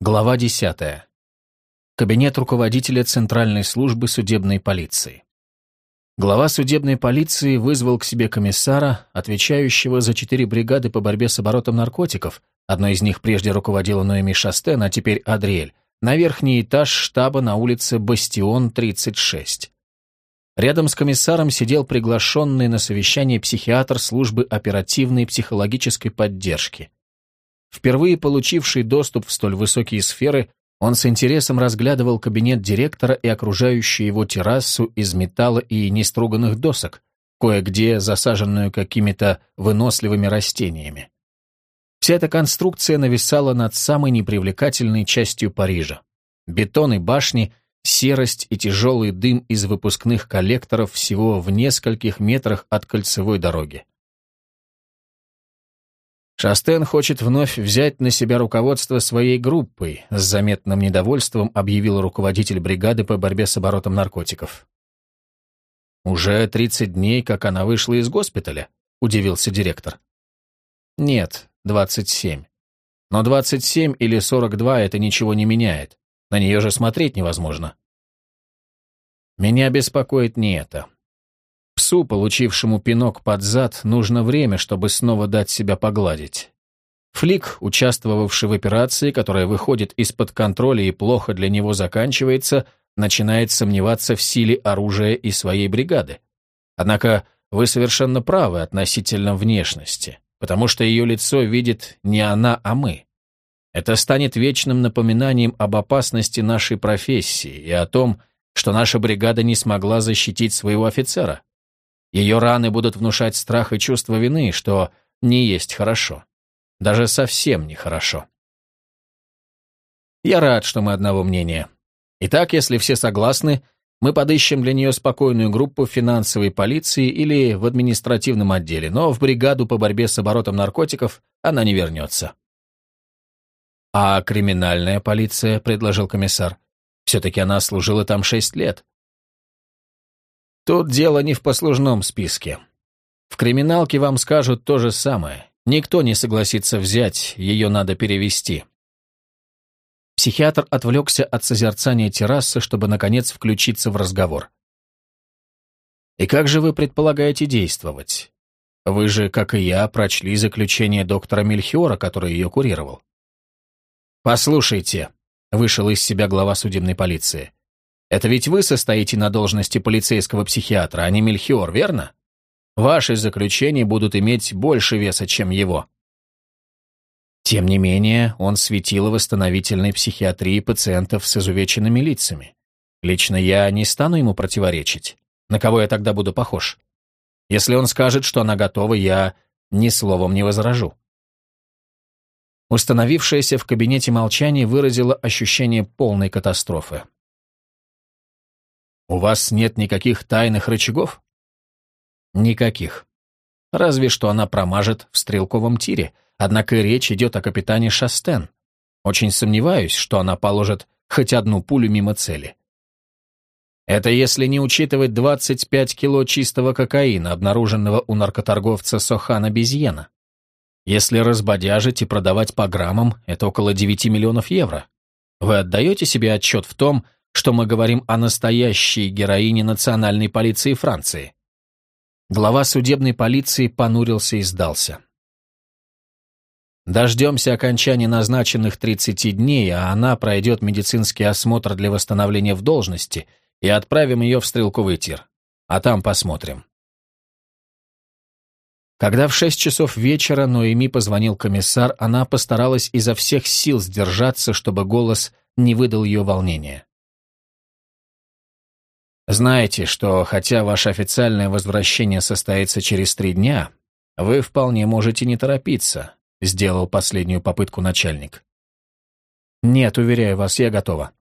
Глава 10. Кабинет руководителя Центральной службы судебной полиции. Глава судебной полиции вызвал к себе комиссара, отвечающего за четыре бригады по борьбе с оборотом наркотиков, одной из них прежде руководила Ноэми Шастен, а теперь Адриэль, на верхний этаж штаба на улице Бастион, 36. Рядом с комиссаром сидел приглашенный на совещание психиатр службы оперативной психологической поддержки. Впервые получивший доступ в столь высокие сферы, он с интересом разглядывал кабинет директора и окружающую его террасу из металла и неструганных досок, кое-где засаженную какими-то выносливыми растениями. Вся эта конструкция нависала над самой непривлекательной частью Парижа. Бетон и башни, серость и тяжелый дым из выпускных коллекторов всего в нескольких метрах от кольцевой дороги. Шастен хочет вновь взять на себя руководство своей группой, с заметным недовольством объявил руководитель бригады по борьбе с оборотом наркотиков. «Уже 30 дней, как она вышла из госпиталя», — удивился директор. «Нет, 27. Но 27 или 42 это ничего не меняет. На нее же смотреть невозможно». «Меня беспокоит не это. Псу, получившему пинок под зад, нужно время, чтобы снова дать себя погладить. Флик, участвовавший в операции, которая выходит из-под контроля и плохо для него заканчивается, начинает сомневаться в силе оружия и своей бригады. Однако вы совершенно правы относительно внешности, потому что ее лицо видит не она, а мы. Это станет вечным напоминанием об опасности нашей профессии и о том, что наша бригада не смогла защитить своего офицера. Ее раны будут внушать страх и чувство вины, что не есть хорошо. Даже совсем нехорошо. Я рад, что мы одного мнения. Итак, если все согласны, мы подыщем для нее спокойную группу финансовой полиции или в административном отделе, но в бригаду по борьбе с оборотом наркотиков она не вернется. «А криминальная полиция?» — предложил комиссар. «Все-таки она служила там шесть лет. Тут дело не в послужном списке. В криминалке вам скажут то же самое. Никто не согласится взять, ее надо перевести. Психиатр отвлекся от созерцания террасы, чтобы, наконец, включиться в разговор. «И как же вы предполагаете действовать? Вы же, как и я, прочли заключение доктора Мельхиора, который ее курировал». «Послушайте», — вышел из себя глава судебной полиции, это ведь вы состоите на должности полицейского психиатра, а не Мельхиор, верно? Ваши заключения будут иметь больше веса, чем его. Тем не менее, он светило восстановительной психиатрии пациентов с изувеченными лицами. Лично я не стану ему противоречить. На кого я тогда буду похож? Если он скажет, что она готова, я ни словом не возражу. Установившееся в кабинете молчание выразило ощущение полной катастрофы. У вас нет никаких тайных рычагов? Никаких. Разве что она промажет в стрелковом тире, однако речь идет о капитане Шастен. Очень сомневаюсь, что она положит хоть одну пулю мимо цели. Это если не учитывать 25 кило чистого кокаина, обнаруженного у наркоторговца Сохана Безьена. Если разбодяжить и продавать по граммам, это около 9 миллионов евро. Вы отдаете себе отчет в том, что мы говорим о настоящей героине национальной полиции Франции. Глава судебной полиции понурился и сдался. Дождемся окончания назначенных 30 дней, а она пройдет медицинский осмотр для восстановления в должности и отправим ее в стрелковый тир. А там посмотрим. Когда в шесть часов вечера Ноэми позвонил комиссар, она постаралась изо всех сил сдержаться, чтобы голос не выдал ее волнения. Знаете, что хотя ваше официальное возвращение состоится через три дня, вы вполне можете не торопиться, сделал последнюю попытку начальник. Нет, уверяю вас, я готова.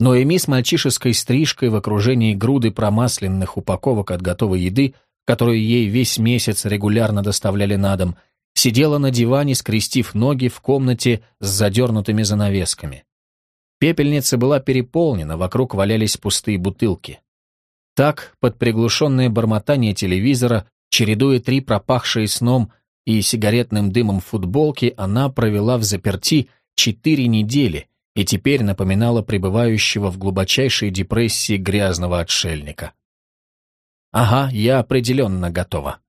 Но Эми с мальчишеской стрижкой в окружении груды промасленных упаковок от готовой еды, которую ей весь месяц регулярно доставляли на дом, сидела на диване, скрестив ноги в комнате с задернутыми занавесками. Пепельница была переполнена, вокруг валялись пустые бутылки. Так, под приглушенное бормотание телевизора, чередуя три пропахшие сном и сигаретным дымом футболки, она провела в заперти четыре недели и теперь напоминала пребывающего в глубочайшей депрессии грязного отшельника. «Ага, я определенно готова».